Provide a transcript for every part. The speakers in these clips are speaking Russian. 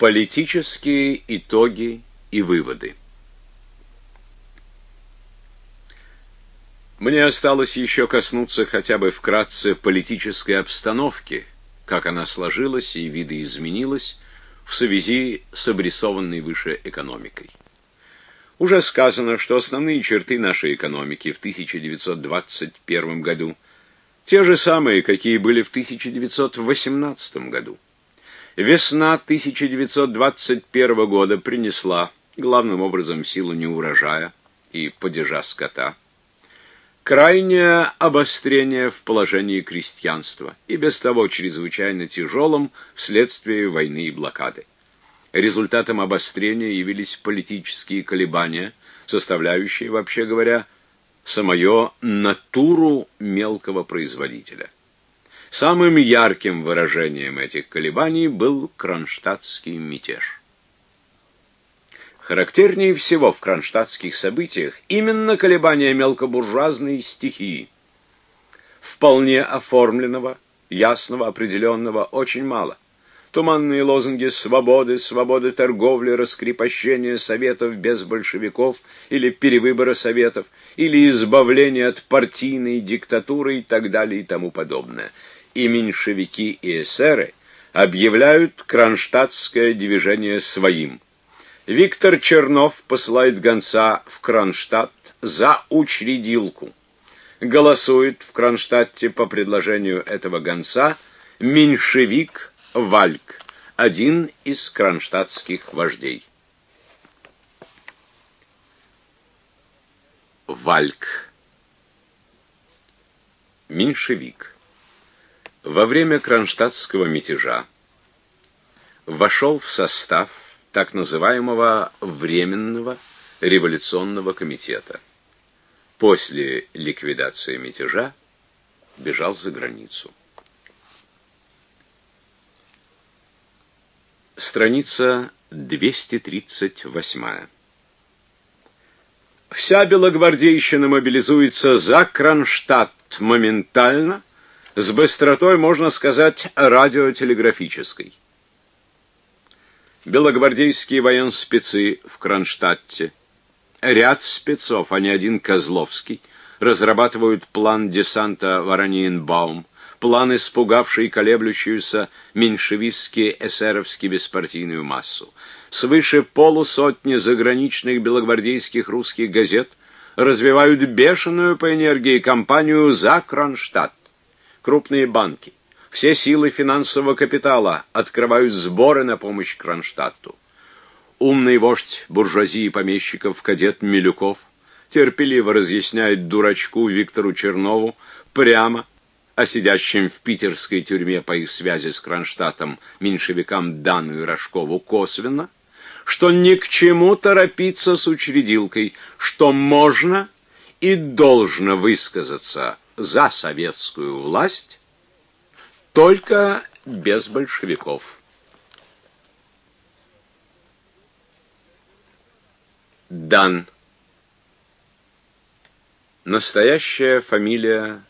Политические итоги и выводы. Мне осталось еще коснуться хотя бы вкратце политической обстановки, как она сложилась и видоизменилась в связи с обрисованной выше экономикой. Уже сказано, что основные черты нашей экономики в 1921 году те же самые, какие были в 1918 году. Весна 1921 года принесла, главным образом, силу неурожая и падежа скота, крайнее обострение в положении крестьянства и без того чрезвычайно тяжелым вследствие войны и блокады. Результатом обострения явились политические колебания, составляющие, вообще говоря, самую натуру мелкого производителя. Самым ярким выражением этих колебаний был кронштадтский мятеж. Характернее всего в кронштадтских событиях именно колебания мелкобуржуазной стихии. Вполне оформленного, ясного, определенного очень мало. Туманные лозунги свободы, свободы торговли, раскрепощения советов без большевиков или перевыбора советов, или избавления от партийной диктатуры и так далее и тому подобное – и меньшевики и эсеры объявляют кронштадтское движение своим. Виктор Чернов посылает гонца в Кронштадт за учредилку. Голосует в Кронштадте по предложению этого гонца меньшевик Вальк, один из кронштадтских вождей. Вальк. Меньшевик во время кронштадтского мятежа вошел в состав так называемого Временного революционного комитета. После ликвидации мятежа бежал за границу. Страница 238. Вся белогвардейщина мобилизуется за Кронштадт моментально – с быстротой, можно сказать, радиотелеграфической. Белогвардейские военспецы в Кронштадте, ряд спецов, а не один Козловский, разрабатывают план десанта Ворониенбаум, план, испугавший колеблющуюся меньшевистски эсеровски беспартийную массу. Свыше полусотни заграничных белогвардейских русских газет развивают бешеную по энергии кампанию за Кронштадт крупные банки, все силы финансового капитала открывают сборы на помощь Кронштадту. Умный вождь буржуазии помещиков, кадет Милюков, терпеливо разъясняет дурачку Виктору Чернову прямо о сидящем в питерской тюрьме по их связи с Кронштадтом меньшевикам Дану и Рожкову косвенно, что ни к чему торопиться с учредилкой, что можно и должно высказаться за советскую власть, только без большевиков. Дан. Настоящая фамилия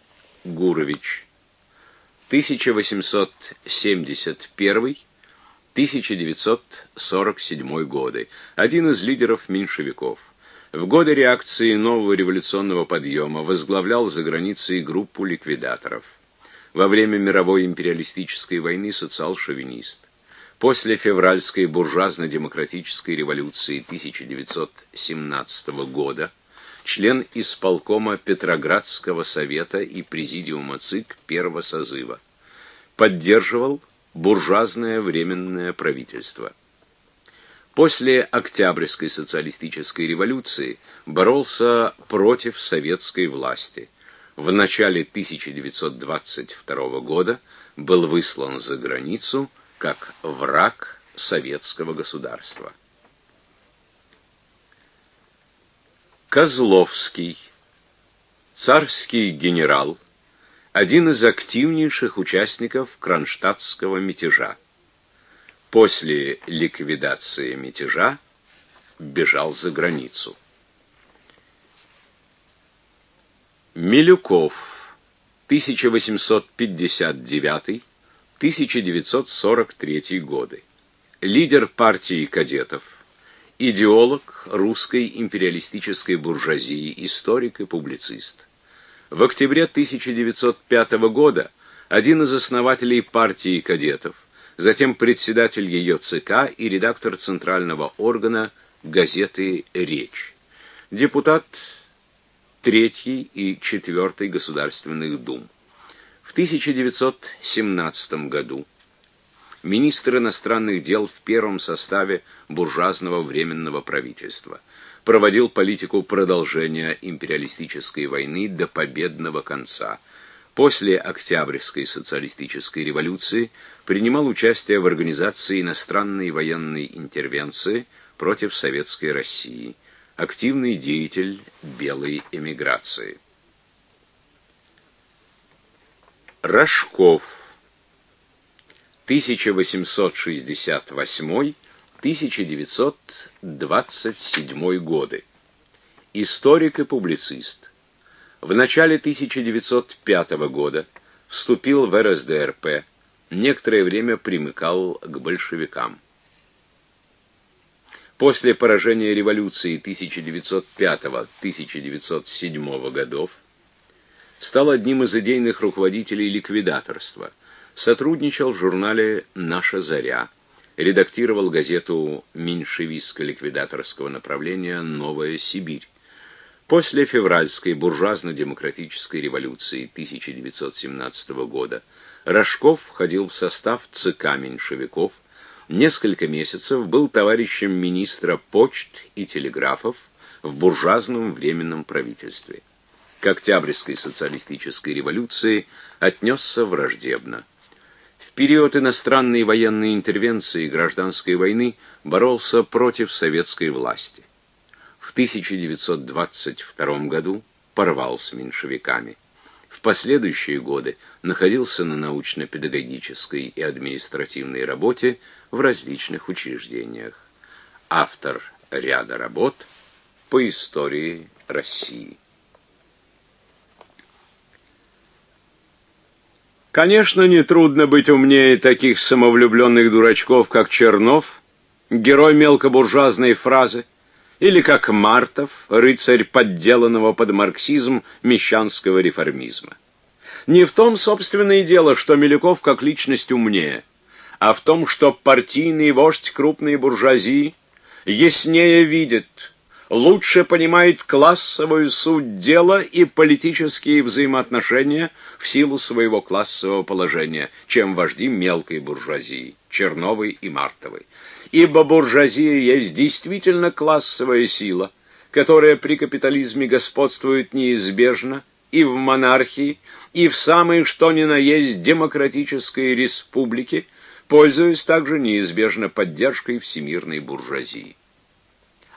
Гурович. 1871-1947 годы. Один из лидеров меньшевиков. В годы реакции нового революционного подъема возглавлял за границей группу ликвидаторов. Во время мировой империалистической войны социал-шовинист. После февральской буржуазно-демократической революции 1917 года член исполкома Петроградского совета и президиума ЦИК первого созыва. Поддерживал буржуазное временное правительство после Октябрьской социалистической революции боролся против советской власти. В начале 1922 года был выслан за границу как враг советского государства. Козловский, царский генерал, один из активнейших участников кронштадтского мятежа после ликвидации мятежа бежал за границу. Милюков, 1859-1943 годы. лидер партии кадетов, идеолог русской империалистической буржуазии, историк и публицист. В октябре 1905 года один из основателей партии кадетов, затем председатель ее ЦК и редактор центрального органа газеты «Речь», депутат Третьей и Четвертой Государственных Дум. В 1917 году министр иностранных дел в первом составе буржуазного временного правительства проводил политику продолжения империалистической войны до победного конца. После Октябрьской социалистической революции принимал участие в организации иностранной военной интервенции против советской России – активный деятель белой эмиграции. Рожков 1868-1927 годы. Историк и публицист. В начале 1905 года вступил в РСДРП, некоторое время примыкал к большевикам. После поражения революции 1905-1907 годов стал одним из идейных руководителей ликвидаторства. Сотрудничал в журнале «Наша заря», редактировал газету меньшевистско-ликвидаторского направления «Новая Сибирь». После февральской буржуазно-демократической революции 1917 года Рожков входил в состав ЦК меньшевиков – несколько месяцев был товарищем министра почт и телеграфов в буржуазном временном правительстве. К Октябрьской социалистической революции отнесся враждебно. В период иностранной военной интервенции и гражданской войны боролся против советской власти. В 1922 году порвал с меньшевиками. В последующие годы находился на научно-педагогической и административной работе в различных учреждениях. Автор ряда работ по истории России. Конечно, нетрудно быть умнее таких самовлюбленных дурачков, как Чернов, герой мелкобуржуазной фразы, или как Мартов, рыцарь подделанного под марксизм мещанского реформизма. Не в том, собственное дело, что Милюков как личность умнее – а в том, что партийный вождь крупной буржуазии яснее видит, лучше понимает классовую суть дела и политические взаимоотношения в силу своего классового положения, чем вожди мелкой буржуазии, Черновой и Мартовой. Ибо буржуазия есть действительно классовая сила, которая при капитализме господствует неизбежно и в монархии, и в самой что ни на есть демократической республике, пользуясь также неизбежно поддержкой всемирной буржуазии.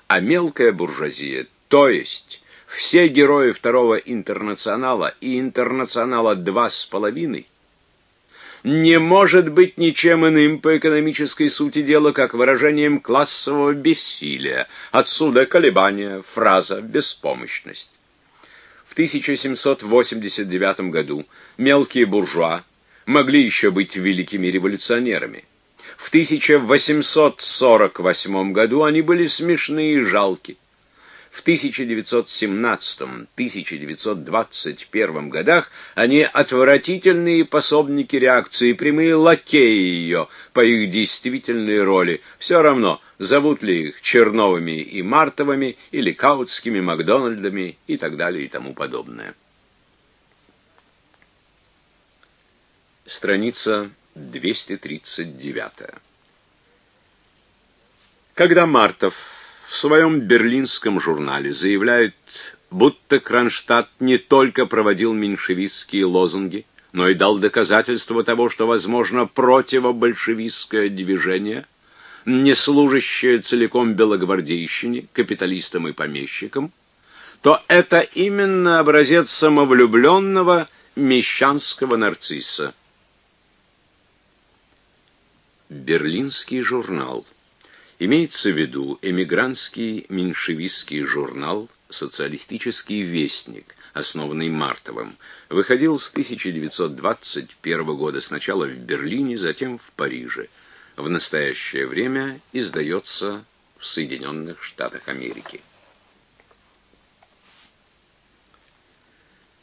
А мелкая буржуазия, то есть все герои второго интернационала и интернационала два с половиной, не может быть ничем иным по экономической сути дела, как выражением классового бессилия. Отсюда колебания, фраза «беспомощность». В 1789 году мелкие буржуа, могли еще быть великими революционерами. В 1848 году они были смешные и жалки. В 1917-1921 годах они отвратительные пособники реакции, прямые лакеи ее по их действительной роли. Все равно, зовут ли их Черновыми и Мартовыми, или Каутскими, Макдональдами и так далее и тому подобное. Страница 239. Когда Мартов в своем берлинском журнале заявляет, будто Кронштадт не только проводил меньшевистские лозунги, но и дал доказательство того, что возможно противобольшевистское движение, не служащее целиком белогвардейщине, капиталистам и помещикам, то это именно образец самовлюбленного мещанского нарцисса. Берлинский журнал. Имеется в виду эмигрантский меньшевистский журнал «Социалистический вестник», основанный Мартовым. Выходил с 1921 года сначала в Берлине, затем в Париже. в настоящее время издается в Соединенных Штатах Америки.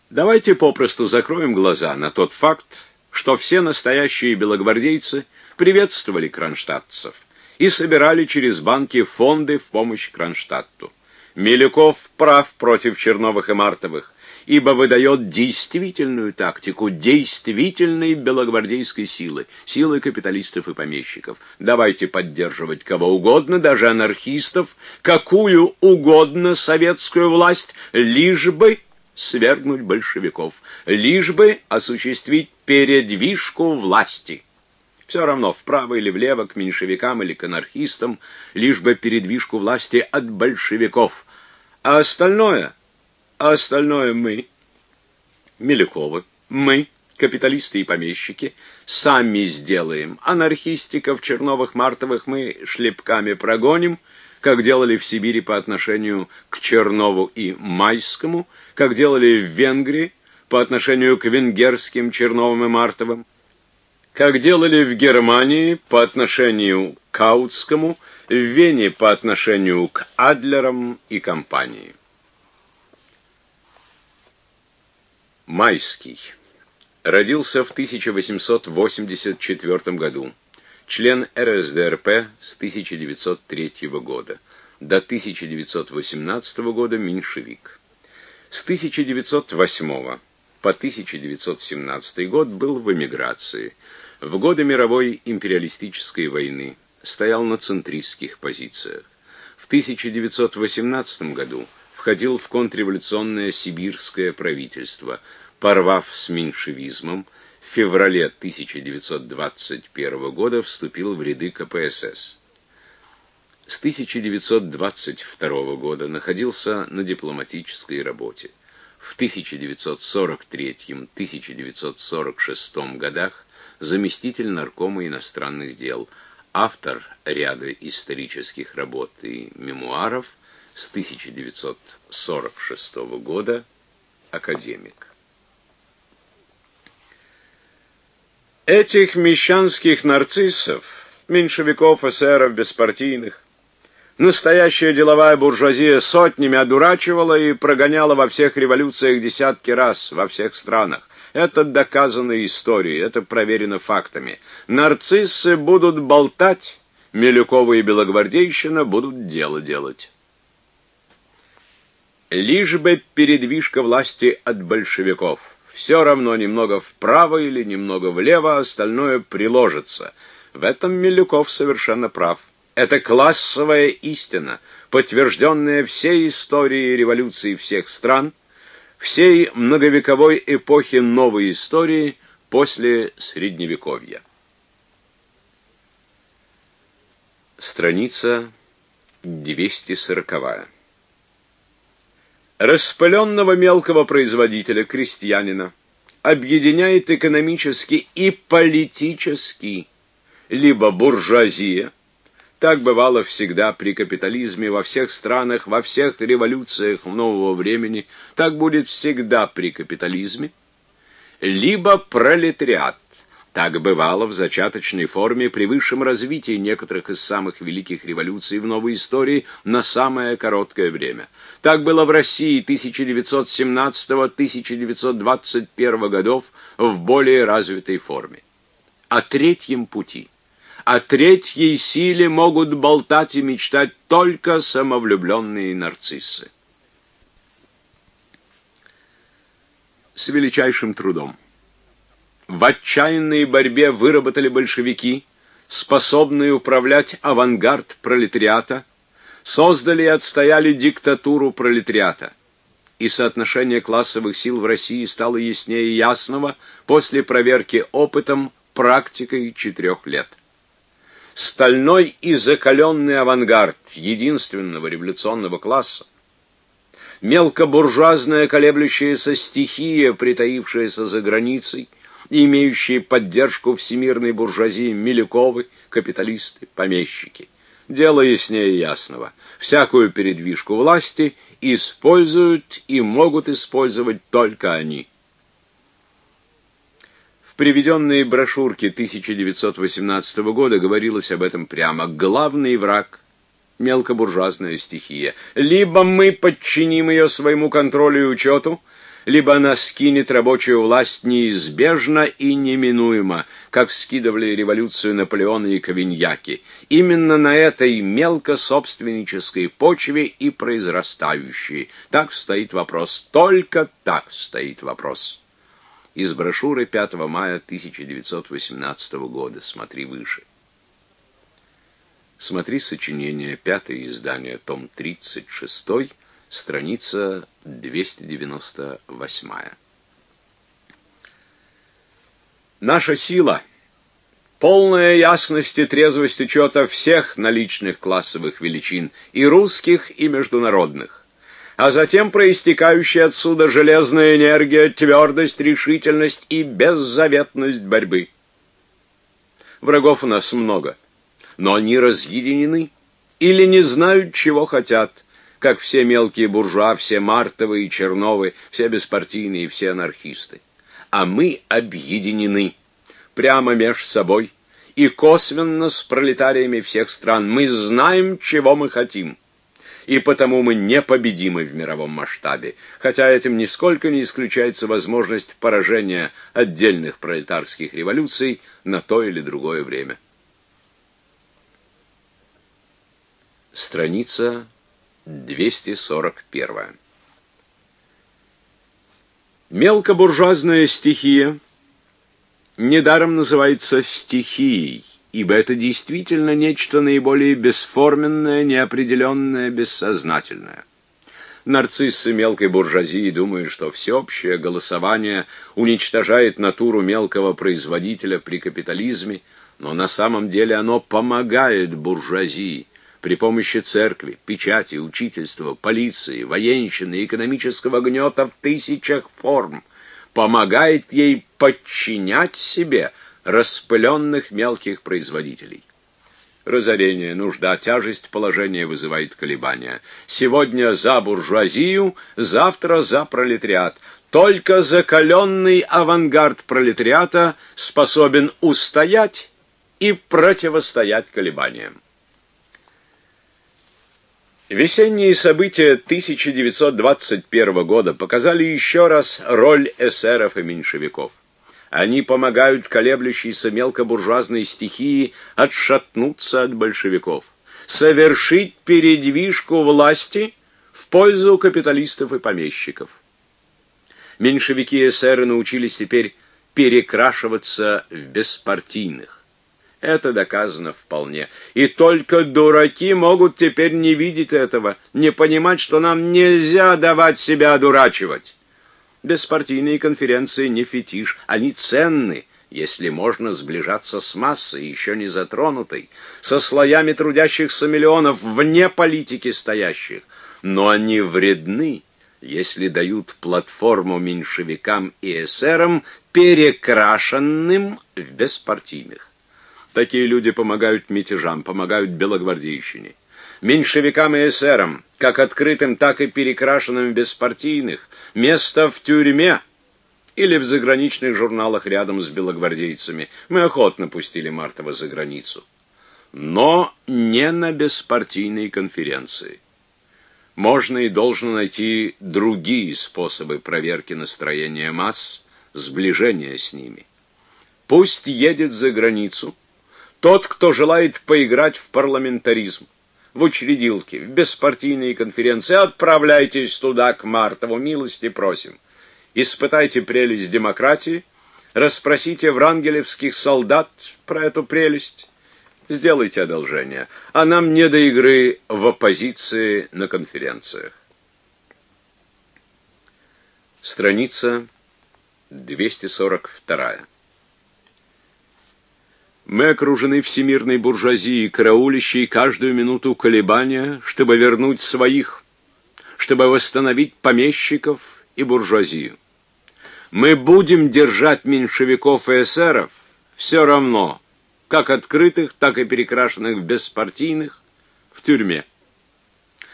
Давайте попросту закроем глаза на тот факт, что все настоящие белогвардейцы приветствовали кронштадтцев и собирали через банки фонды в помощь Кронштадту. Милюков прав против Черновых и Мартовых, ибо выдает действительную тактику действительной белогвардейской силы, силы капиталистов и помещиков. Давайте поддерживать кого угодно, даже анархистов, какую угодно советскую власть, лишь бы свергнуть большевиков, лишь бы осуществить передвижку власти. Все равно, вправо или влево, к меньшевикам или к анархистам, лишь бы передвижку власти от большевиков. А остальное, а остальное мы, Милюковы, мы, капиталисты и помещики, сами сделаем. Анархистиков, Черновых, Мартовых мы шлепками прогоним, как делали в Сибири по отношению к Чернову и Майскому, как делали в Венгрии по отношению к венгерским Черновым и Мартовым, как делали в Германии по отношению к Каутскому, в Вене по отношению к Адлерам и компании. Майский родился в 1884 году член РСДРП с 1903 года, до 1918 года меньшевик. С 1908 по 1917 год был в эмиграции. В годы мировой империалистической войны стоял на центристских позициях. В 1918 году входил в контрреволюционное сибирское правительство, порвав с меньшевизмом, в феврале 1921 года вступил в ряды КПСС. С 1922 года находился на дипломатической работе. В 1943-1946 годах заместитель наркома иностранных дел, автор ряда исторических работ и мемуаров, с 1946 года академик. Этих мещанских нарциссов, меньшевиков, эсеров, беспартийных, настоящая деловая буржуазия сотнями одурачивала и прогоняла во всех революциях десятки раз, во всех странах. Это доказано историей, это проверено фактами. Нарциссы будут болтать, Милюкова и Белогвардейщина будут дело делать. Лишь бы передвижка власти от большевиков. Все равно немного вправо или немного влево, остальное приложится. В этом Милюков совершенно прав. Это классовая истина, подтвержденная всей историей революции всех стран, всей многовековой эпохи новой истории после Средневековья. Страница 240 распыленного мелкого производителя, крестьянина, объединяет экономически и политически либо буржуазия, так бывало всегда при капитализме во всех странах, во всех революциях нового времени, так будет всегда при капитализме, либо пролетариат, так бывало в зачаточной форме при высшем развитии некоторых из самых великих революций в новой истории на самое короткое время. Так было в России 1917-1921 годов в более развитой форме. О третьем пути, о третьей силе могут болтать и мечтать только самовлюбленные нарциссы. С величайшим трудом в отчаянной борьбе выработали большевики, способные управлять авангард пролетариата, создали и отстояли диктатуру пролетариата. И соотношение классовых сил в России стало яснее ясного после проверки опытом, практикой четырех лет. Стальной и закаленный авангард единственного революционного класса, мелкобуржуазная колеблющаяся стихия, притаившаяся за границей, имеющие поддержку всемирной буржуазии Милюковы, капиталисты, помещики. Дело яснее ясного. Всякую передвижку власти используют и могут использовать только они. Приведенной брошюрке 1918 года говорилось об этом прямо. Главный враг – мелкобуржуазная стихия. Либо мы подчиним ее своему контролю и учету, либо она скинет рабочую власть неизбежно и неминуемо, как скидывали революцию Наполеона и Кавиньяки. Именно на этой мелкособственнической почве и произрастающей. Так стоит вопрос. Только так стоит вопрос из брошюры 5 мая 1918 года. Смотри выше. Смотри сочинение, пятое издание, том 36, страница 298. Наша сила — полная ясность и трезвость учета всех наличных классовых величин, и русских, и международных а затем проистекающая отсюда железная энергия, твердость, решительность и беззаветность борьбы. Врагов у нас много, но они разъединены или не знают, чего хотят, как все мелкие буржуа, все Мартовы и Черновы, все беспартийные и все анархисты. А мы объединены прямо меж собой и косвенно с пролетариями всех стран. Мы знаем, чего мы хотим и потому мы непобедимы в мировом масштабе, хотя этим нисколько не исключается возможность поражения отдельных пролетарских революций на то или другое время. Страница 241. Мелкобуржуазная стихия недаром называется стихией ибо это действительно нечто наиболее бесформенное, неопределенное, бессознательное. Нарциссы мелкой буржуазии думают, что всеобщее голосование уничтожает натуру мелкого производителя при капитализме, но на самом деле оно помогает буржуазии при помощи церкви, печати, учительства, полиции, военщины, экономического гнета в тысячах форм, помогает ей подчинять себе – распыленных мелких производителей. Разорение, нужда, тяжесть положения вызывает колебания. Сегодня за буржуазию, завтра за пролетариат. Только закаленный авангард пролетариата способен устоять и противостоять колебаниям. Весенние события 1921 года показали еще раз роль эсеров и меньшевиков. Они помогают колеблющейся мелкобуржуазной стихии отшатнуться от большевиков, совершить передвижку власти в пользу капиталистов и помещиков. Меньшевики и эсеры научились теперь перекрашиваться в беспартийных. Это доказано вполне. И только дураки могут теперь не видеть этого, не понимать, что нам нельзя давать себя одурачивать. Беспартийные конференции не фетиш, они ценны, если можно сближаться с массой, еще не затронутой, со слоями трудящихся миллионов вне политики стоящих. Но они вредны, если дают платформу меньшевикам и эсерам, перекрашенным в беспартийных. Такие люди помогают мятежам, помогают белогвардейщине меньшевикам и эсерам, как открытым, так и перекрашенным беспартийных, место в тюрьме или в заграничных журналах рядом с белогвардейцами. Мы охотно пустили Мартова за границу. Но не на беспартийной конференции. Можно и должно найти другие способы проверки настроения масс, сближения с ними. Пусть едет за границу тот, кто желает поиграть в парламентаризм в учредилке, в беспартийные конференции. Отправляйтесь туда к Мартову, милости просим. Испытайте прелесть демократии, расспросите врангелевских солдат про эту прелесть. Сделайте одолжение. А нам не до игры в оппозиции на конференциях. Страница 242. Мы окружены всемирной буржуазией, караулящей каждую минуту колебания, чтобы вернуть своих, чтобы восстановить помещиков и буржуазию. Мы будем держать меньшевиков и эсеров все равно, как открытых, так и перекрашенных в беспартийных, в тюрьме.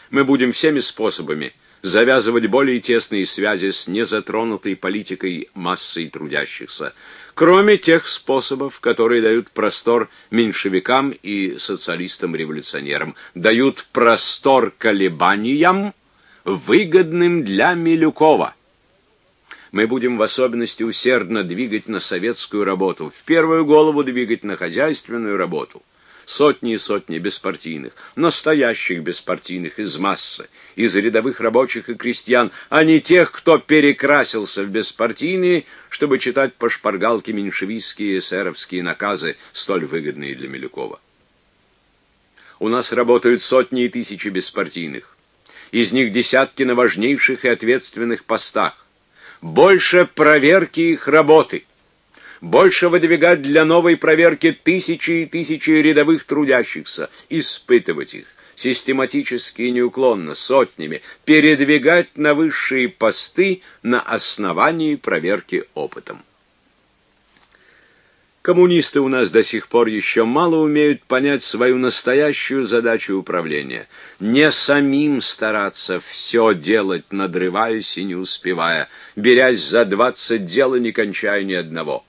Мы будем всеми способами завязывать более тесные связи с незатронутой политикой массой трудящихся, кроме тех способов, которые дают простор меньшевикам и социалистам-революционерам, дают простор колебаниям, выгодным для Милюкова. Мы будем в особенности усердно двигать на советскую работу, в первую голову двигать на хозяйственную работу сотни и сотни беспартийных, настоящих беспартийных из массы, из рядовых рабочих и крестьян, а не тех, кто перекрасился в беспартийные, чтобы читать по шпаргалке меньшевистские эсеровские наказы, столь выгодные для Милюкова. У нас работают сотни и тысячи беспартийных. Из них десятки на важнейших и ответственных постах. Больше проверки их работы – больше выдвигать для новой проверки тысячи и тысячи рядовых трудящихся, испытывать их систематически и неуклонно, сотнями, передвигать на высшие посты на основании проверки опытом. Коммунисты у нас до сих пор еще мало умеют понять свою настоящую задачу управления. Не самим стараться все делать, надрываясь и не успевая, берясь за двадцать дел и не кончая ни одного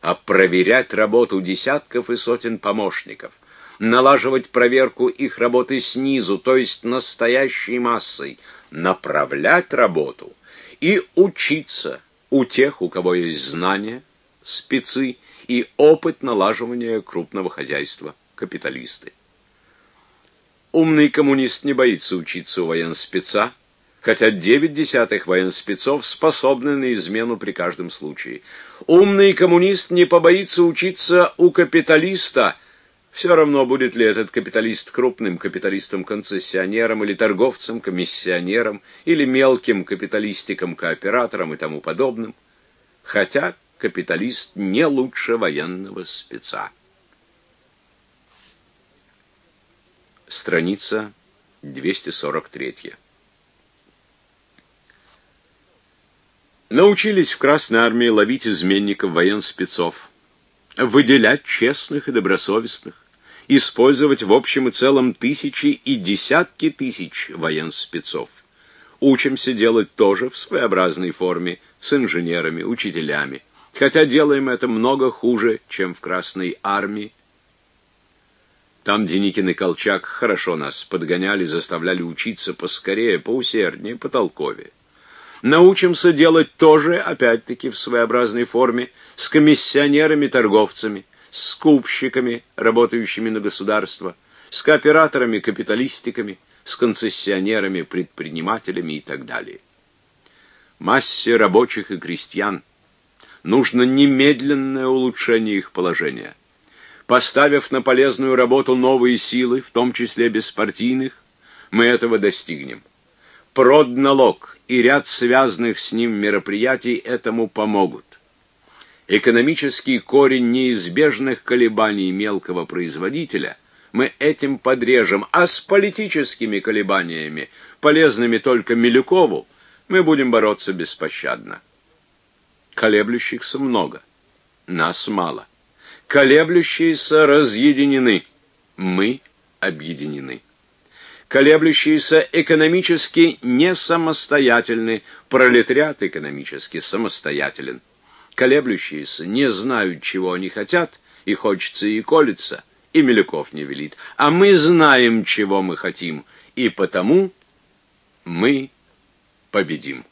а проверять работу десятков и сотен помощников, налаживать проверку их работы снизу, то есть настоящей массой, направлять работу и учиться у тех, у кого есть знания, спецы и опыт налаживания крупного хозяйства, капиталисты. Умный коммунист не боится учиться у военспеца, хотя девять десятых военспецов способны на измену при каждом случае. Умный коммунист не побоится учиться у капиталиста, все равно, будет ли этот капиталист крупным капиталистом-концессионером или торговцем-комиссионером или мелким капиталистиком-кооператором и тому подобным, хотя капиталист не лучше военного спеца. Страница 243. Научились в Красной армии ловить изменников военспецов, выделять честных и добросовестных, использовать в общем и целом тысячи и десятки тысяч военспецов. Учимся делать тоже в своеобразной форме с инженерами, учителями, хотя делаем это много хуже, чем в Красной армии. Там Деникин и Колчак хорошо нас подгоняли, заставляли учиться поскорее, поусерднее, потолковее. Научимся делать тоже, опять-таки, в своеобразной форме, с комиссионерами-торговцами, с скупщиками, работающими на государство, с кооператорами-капиталистиками, с концессионерами-предпринимателями и так далее. Массе рабочих и крестьян нужно немедленное улучшение их положения. Поставив на полезную работу новые силы, в том числе беспартийных, мы этого достигнем. Продналог и ряд связанных с ним мероприятий этому помогут. Экономический корень неизбежных колебаний мелкого производителя мы этим подрежем, а с политическими колебаниями, полезными только Милюкову, мы будем бороться беспощадно. Колеблющихся много, нас мало. Колеблющиеся разъединены, мы объединены колеблющиеся экономически не самостоятельны, пролетариат экономически самостоятелен. Колеблющиеся не знают, чего они хотят, и хочется и колется, и Милюков не велит. А мы знаем, чего мы хотим, и потому мы победим.